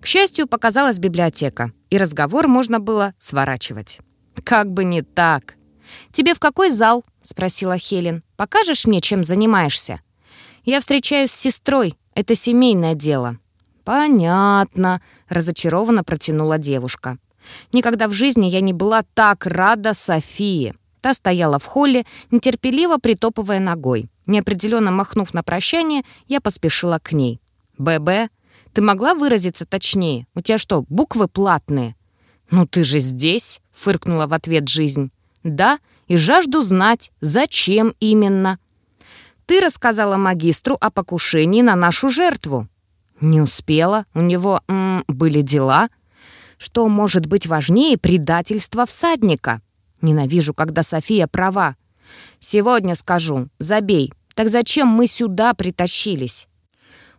К счастью, показалась библиотека, и разговор можно было сворачивать. «Как бы не так!» «Тебе в какой зал?» — спросила Хелен. «Покажешь мне, чем занимаешься?» «Я встречаюсь с сестрой. Это семейное дело». «Понятно», — разочарованно протянула девушка. «Никогда в жизни я не была так рада Софии». Та стояла в холле, нетерпеливо притопывая ногой. Неопределенно махнув на прощание, я поспешила к ней. «ББ, ты могла выразиться точнее? У тебя что, буквы платные?» «Ну ты же здесь!» — фыркнула в ответ жизнь. «Да, и жажду знать, зачем именно». «Ты рассказала магистру о покушении на нашу жертву». «Не успела. У него м, были дела». «Что может быть важнее предательства всадника?» «Ненавижу, когда София права». «Сегодня скажу. Забей. Так зачем мы сюда притащились?»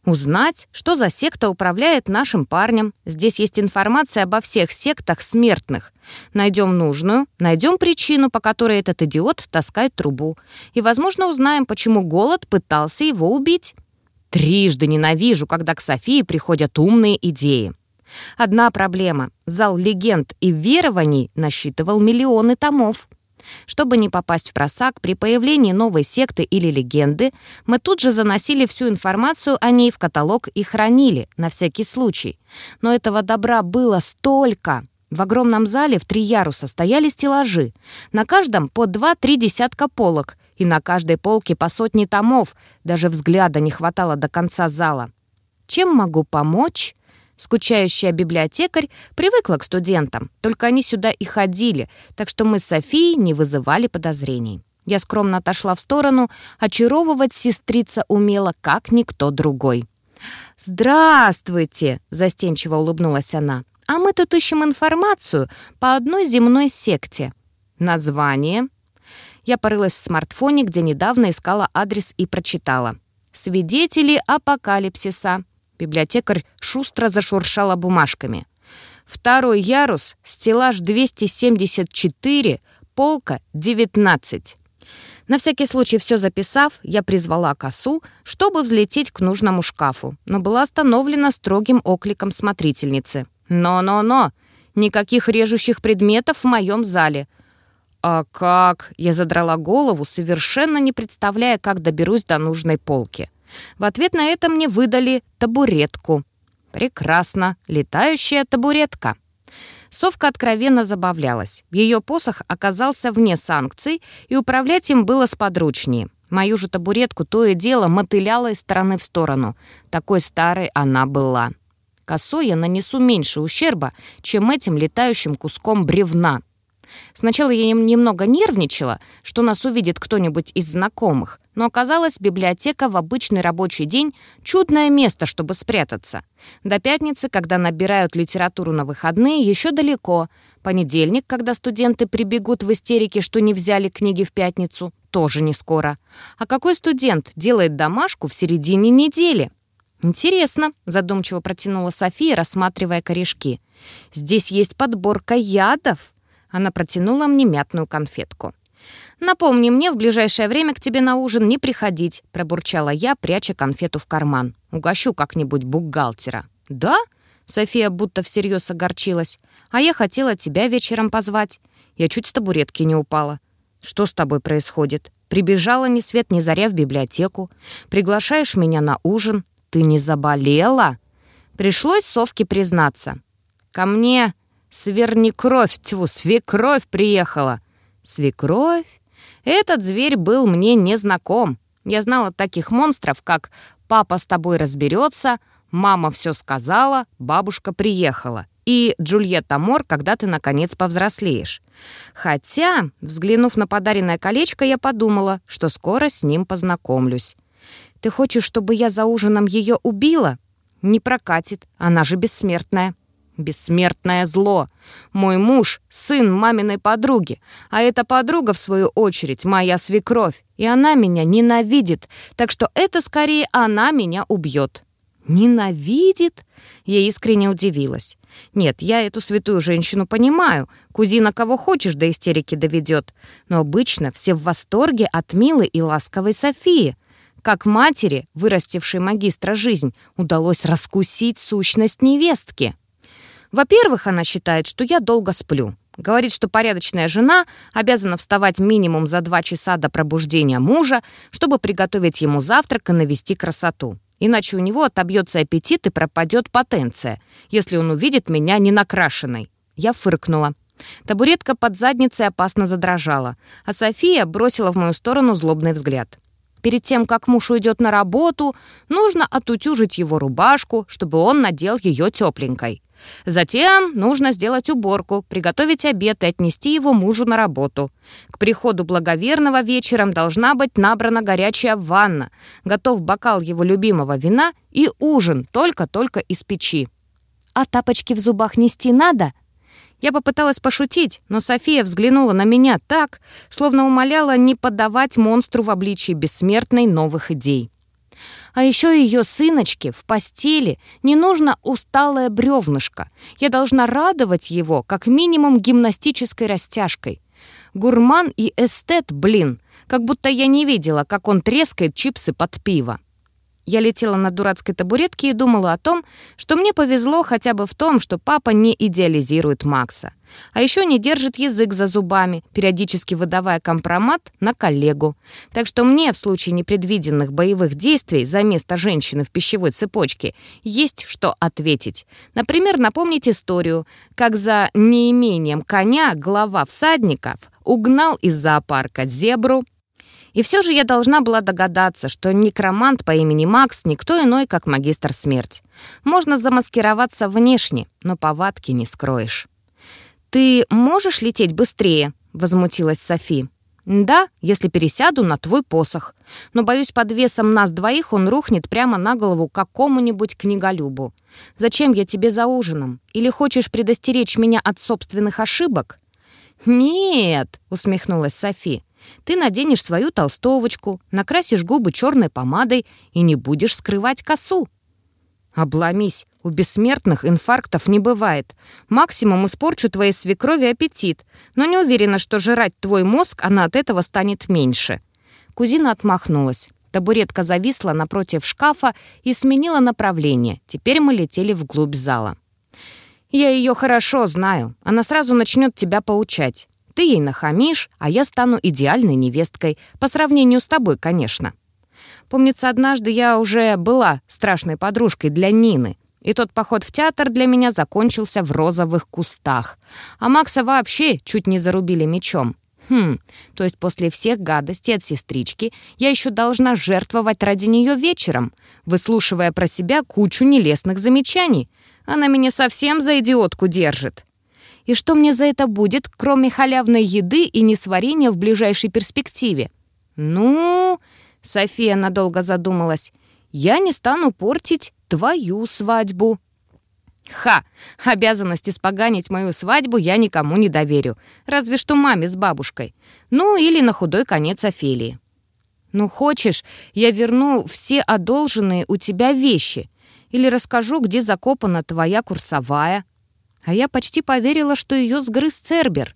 Узнать, что за секта управляет нашим парнем. Здесь есть информация обо всех сектах смертных. Найдем нужную, найдем причину, по которой этот идиот таскает трубу. И, возможно, узнаем, почему голод пытался его убить. Трижды ненавижу, когда к Софии приходят умные идеи. Одна проблема. Зал легенд и верований насчитывал миллионы томов. Чтобы не попасть в просак, при появлении новой секты или легенды, мы тут же заносили всю информацию о ней в каталог и хранили, на всякий случай. Но этого добра было столько! В огромном зале в три яруса стояли стеллажи. На каждом по два-три десятка полок, и на каждой полке по сотне томов. Даже взгляда не хватало до конца зала. «Чем могу помочь?» Скучающая библиотекарь привыкла к студентам, только они сюда и ходили, так что мы с Софией не вызывали подозрений. Я скромно отошла в сторону, очаровывать сестрица умела, как никто другой. «Здравствуйте!» — застенчиво улыбнулась она. «А мы тут ищем информацию по одной земной секте. Название?» Я порылась в смартфоне, где недавно искала адрес и прочитала. «Свидетели апокалипсиса. Библиотекарь шустро зашуршала бумажками. Второй ярус, стеллаж 274, полка 19. На всякий случай все записав, я призвала косу, чтобы взлететь к нужному шкафу, но была остановлена строгим окликом смотрительницы. «Но-но-но! Никаких режущих предметов в моем зале!» «А как?» — я задрала голову, совершенно не представляя, как доберусь до нужной полки. В ответ на это мне выдали табуретку. Прекрасно, летающая табуретка. Совка откровенно забавлялась. Ее посох оказался вне санкций, и управлять им было сподручнее. Мою же табуретку то и дело мотыляла из стороны в сторону. Такой старой она была. Косой я нанесу меньше ущерба, чем этим летающим куском бревна. Сначала я немного нервничала, что нас увидит кто-нибудь из знакомых, но оказалось, библиотека в обычный рабочий день — чудное место, чтобы спрятаться. До пятницы, когда набирают литературу на выходные, еще далеко. Понедельник, когда студенты прибегут в истерике, что не взяли книги в пятницу, тоже не скоро. А какой студент делает домашку в середине недели? «Интересно», — задумчиво протянула София, рассматривая корешки. «Здесь есть подборка ядов». Она протянула мне мятную конфетку. «Напомни мне в ближайшее время к тебе на ужин не приходить», — пробурчала я, пряча конфету в карман. «Угощу как-нибудь бухгалтера». «Да?» — София будто всерьез огорчилась. «А я хотела тебя вечером позвать. Я чуть с табуретки не упала». «Что с тобой происходит? Прибежала ни свет ни заря в библиотеку. Приглашаешь меня на ужин. Ты не заболела?» Пришлось Совке признаться. «Ко мне Свернекровь, тьфу, свекровь приехала. Свекровь? Этот зверь был мне незнаком. Я знала таких монстров, как «папа с тобой разберется», «мама все сказала», «бабушка приехала» и Джульетта Мор, когда ты, наконец, повзрослеешь. Хотя, взглянув на подаренное колечко, я подумала, что скоро с ним познакомлюсь. «Ты хочешь, чтобы я за ужином ее убила?» «Не прокатит, она же бессмертная». Бессмертное зло. Мой муж — сын маминой подруги, а эта подруга, в свою очередь, моя свекровь, и она меня ненавидит, так что это скорее она меня убьет. Ненавидит? Я искренне удивилась. Нет, я эту святую женщину понимаю. Кузина кого хочешь до истерики доведет. Но обычно все в восторге от милой и ласковой Софии. Как матери, вырастившей магистра жизнь, удалось раскусить сущность невестки. Во-первых, она считает, что я долго сплю. Говорит, что порядочная жена обязана вставать минимум за два часа до пробуждения мужа, чтобы приготовить ему завтрак и навести красоту. Иначе у него отобьется аппетит и пропадет потенция, если он увидит меня ненакрашенной. Я фыркнула. Табуретка под задницей опасно задрожала, а София бросила в мою сторону злобный взгляд. Перед тем, как муж уйдет на работу, нужно отутюжить его рубашку, чтобы он надел ее тепленькой. Затем нужно сделать уборку, приготовить обед и отнести его мужу на работу. К приходу благоверного вечером должна быть набрана горячая ванна, готов бокал его любимого вина и ужин только-только из печи. «А тапочки в зубах нести надо?» Я попыталась пошутить, но София взглянула на меня так, словно умоляла не поддавать монстру в обличии бессмертной новых идей. А еще ее сыночке в постели не нужно усталое бревнышко. Я должна радовать его как минимум гимнастической растяжкой. Гурман и эстет, блин, как будто я не видела, как он трескает чипсы под пиво. Я летела на дурацкой табуретке и думала о том, что мне повезло хотя бы в том, что папа не идеализирует Макса. А еще не держит язык за зубами, периодически выдавая компромат на коллегу. Так что мне в случае непредвиденных боевых действий за место женщины в пищевой цепочке есть что ответить. Например, напомнить историю, как за неимением коня глава всадников угнал из зоопарка зебру, и все же я должна была догадаться, что некромант по имени Макс никто иной, как магистр смерть. Можно замаскироваться внешне, но повадки не скроешь. «Ты можешь лететь быстрее?» — возмутилась Софи. «Да, если пересяду на твой посох. Но, боюсь, под весом нас двоих он рухнет прямо на голову какому-нибудь книголюбу. Зачем я тебе за ужином? Или хочешь предостеречь меня от собственных ошибок?» «Нет», — усмехнулась Софи. Ты наденешь свою толстовочку, накрасишь губы черной помадой и не будешь скрывать косу. Обломись, у бессмертных инфарктов не бывает. Максимум испорчу твоей свекрови аппетит, но не уверена, что жрать твой мозг она от этого станет меньше. Кузина отмахнулась. Табуретка зависла напротив шкафа и сменила направление. Теперь мы летели вглубь зала. «Я ее хорошо знаю. Она сразу начнет тебя поучать. Ты ей нахамишь, а я стану идеальной невесткой. По сравнению с тобой, конечно. Помнится, однажды я уже была страшной подружкой для Нины. И тот поход в театр для меня закончился в розовых кустах. А Макса вообще чуть не зарубили мечом. Хм, то есть после всех гадостей от сестрички я еще должна жертвовать ради нее вечером, выслушивая про себя кучу нелестных замечаний. Она меня совсем за идиотку держит. И что мне за это будет, кроме халявной еды и несварения в ближайшей перспективе? Ну, София надолго задумалась, я не стану портить твою свадьбу. Ха! Обязанность испоганить мою свадьбу я никому не доверю. Разве что маме с бабушкой. Ну, или на худой конец Офелии. Ну, хочешь, я верну все одолженные у тебя вещи. Или расскажу, где закопана твоя курсовая. А я почти поверила, что ее сгрыз Цербер.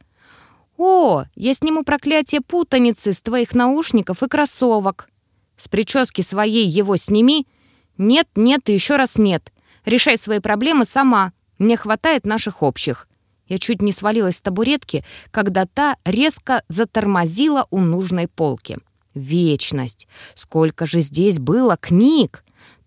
«О, я сниму проклятие путаницы с твоих наушников и кроссовок». «С прически своей его сними». «Нет, нет и еще раз нет. Решай свои проблемы сама. Мне хватает наших общих». Я чуть не свалилась с табуретки, когда та резко затормозила у нужной полки. Вечность! Сколько же здесь было книг!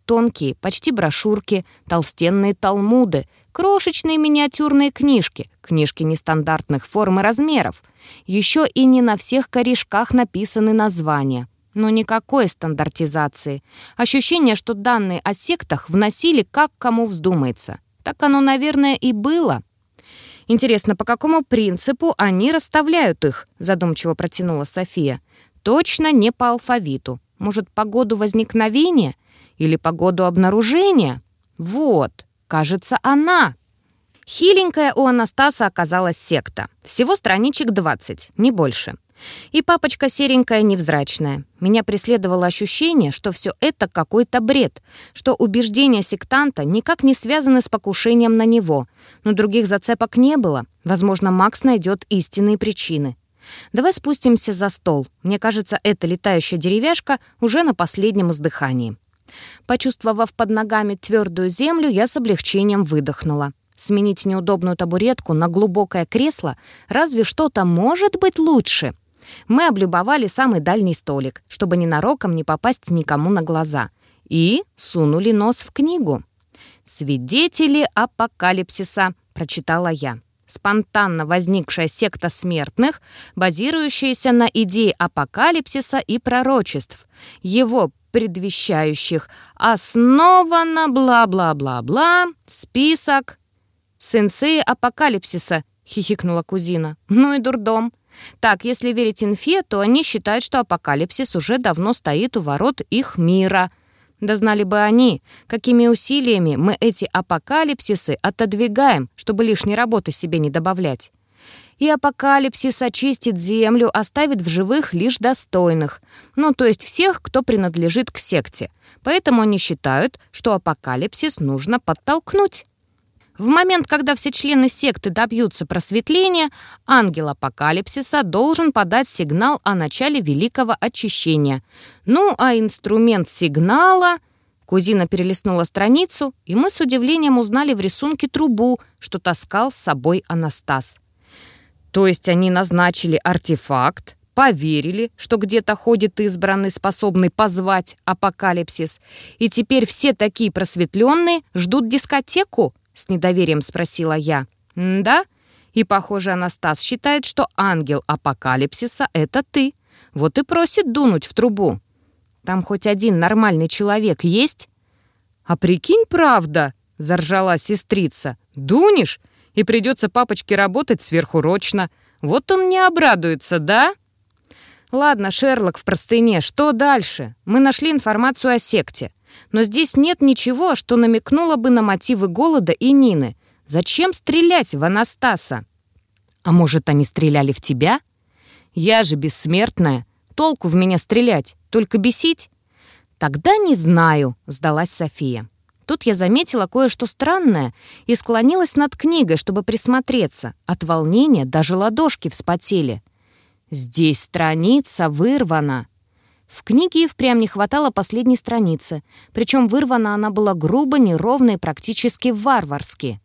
Тонкие, почти брошюрки, толстенные талмуды, Крошечные миниатюрные книжки, книжки нестандартных форм и размеров. Еще и не на всех корешках написаны названия. Но никакой стандартизации. Ощущение, что данные о сектах вносили как кому вздумается. Так оно, наверное, и было. Интересно, по какому принципу они расставляют их? Задумчиво протянула София. Точно не по алфавиту. Может, по году возникновения? Или по году обнаружения? Вот, Кажется, она. Хиленькая у Анастаса оказалась секта. Всего страничек 20, не больше. И папочка серенькая невзрачная. Меня преследовало ощущение, что все это какой-то бред, что убеждения сектанта никак не связаны с покушением на него. Но других зацепок не было. Возможно, Макс найдет истинные причины. Давай спустимся за стол. Мне кажется, эта летающая деревяшка уже на последнем издыхании. Почувствовав под ногами твердую землю, я с облегчением выдохнула. Сменить неудобную табуретку на глубокое кресло разве что-то может быть лучше. Мы облюбовали самый дальний столик, чтобы ненароком не попасть никому на глаза, и сунули нос в книгу. «Свидетели апокалипсиса», — прочитала я. Спонтанно возникшая секта смертных, базирующаяся на идее апокалипсиса и пророчеств. Его предвещающих. Основано бла-бла-бла-бла, список. «Сенсеи апокалипсиса», — хихикнула кузина. «Ну и дурдом. Так, если верить инфе, то они считают, что апокалипсис уже давно стоит у ворот их мира». Да знали бы они, какими усилиями мы эти апокалипсисы отодвигаем, чтобы лишней работы себе не добавлять и апокалипсис очистит землю, оставит в живых лишь достойных, ну, то есть всех, кто принадлежит к секте. Поэтому они считают, что апокалипсис нужно подтолкнуть. В момент, когда все члены секты добьются просветления, ангел апокалипсиса должен подать сигнал о начале великого очищения. Ну, а инструмент сигнала... Кузина перелистнула страницу, и мы с удивлением узнали в рисунке трубу, что таскал с собой Анастас. То есть они назначили артефакт, поверили, что где-то ходит избранный, способный позвать апокалипсис, и теперь все такие просветленные ждут дискотеку? С недоверием спросила я. «Да?» И, похоже, Анастас считает, что ангел апокалипсиса — это ты. Вот и просит дунуть в трубу. Там хоть один нормальный человек есть? «А прикинь, правда!» — заржала сестрица. «Дунешь? и придется папочке работать сверхурочно. Вот он не обрадуется, да? Ладно, Шерлок в простыне, что дальше? Мы нашли информацию о секте. Но здесь нет ничего, что намекнуло бы на мотивы голода и Нины. Зачем стрелять в Анастаса? А может, они стреляли в тебя? Я же бессмертная. Толку в меня стрелять, только бесить? Тогда не знаю, сдалась София. Тут я заметила кое-что странное и склонилась над книгой, чтобы присмотреться. От волнения даже ладошки вспотели. Здесь страница вырвана. В книге и впрямь не хватало последней страницы, причем вырвана она была грубо, неровно и практически варварски.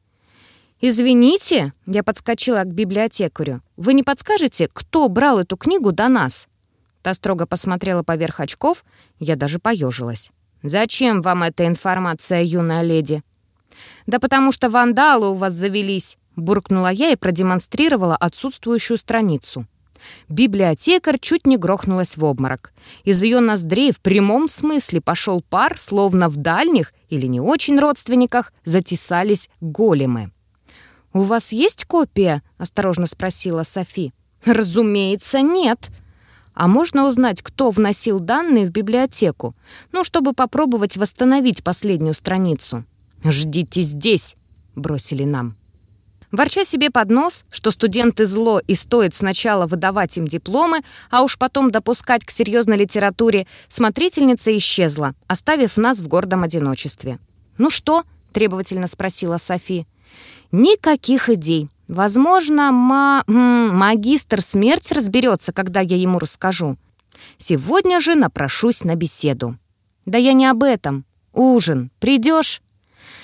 «Извините», — я подскочила к библиотекарю, «вы не подскажете, кто брал эту книгу до нас?» Та строго посмотрела поверх очков, я даже поежилась. «Зачем вам эта информация, юная леди?» «Да потому что вандалы у вас завелись», — буркнула я и продемонстрировала отсутствующую страницу. Библиотекарь чуть не грохнулась в обморок. Из ее ноздрей в прямом смысле пошел пар, словно в дальних или не очень родственниках затесались големы. «У вас есть копия?» — осторожно спросила Софи. «Разумеется, нет», а можно узнать, кто вносил данные в библиотеку? Ну, чтобы попробовать восстановить последнюю страницу. «Ждите здесь!» — бросили нам. Ворча себе под нос, что студенты зло и стоит сначала выдавать им дипломы, а уж потом допускать к серьезной литературе, смотрительница исчезла, оставив нас в гордом одиночестве. «Ну что?» — требовательно спросила Софи. «Никаких идей. Возможно, ма... магистр смерть разберется, когда я ему расскажу. Сегодня же напрошусь на беседу. Да я не об этом. Ужин. Придешь?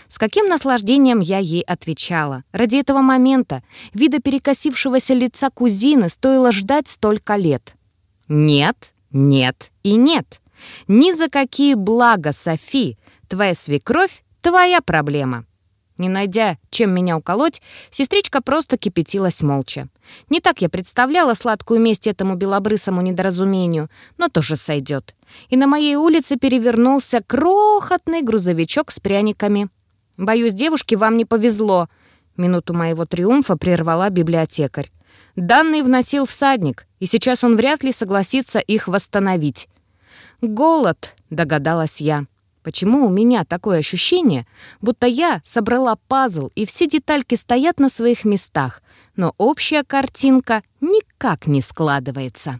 С каким наслаждением я ей отвечала. Ради этого момента, вида перекосившегося лица кузины, стоило ждать столько лет. Нет, нет и нет. Ни за какие блага, Софи. Твоя свекровь — твоя проблема. Не найдя, чем меня уколоть, сестричка просто кипятилась молча. Не так я представляла сладкую месть этому белобрысому недоразумению, но тоже сойдет. И на моей улице перевернулся крохотный грузовичок с пряниками. «Боюсь, девушке вам не повезло», — минуту моего триумфа прервала библиотекарь. «Данный вносил всадник, и сейчас он вряд ли согласится их восстановить». «Голод», — догадалась я. Почему у меня такое ощущение, будто я собрала пазл, и все детальки стоят на своих местах, но общая картинка никак не складывается?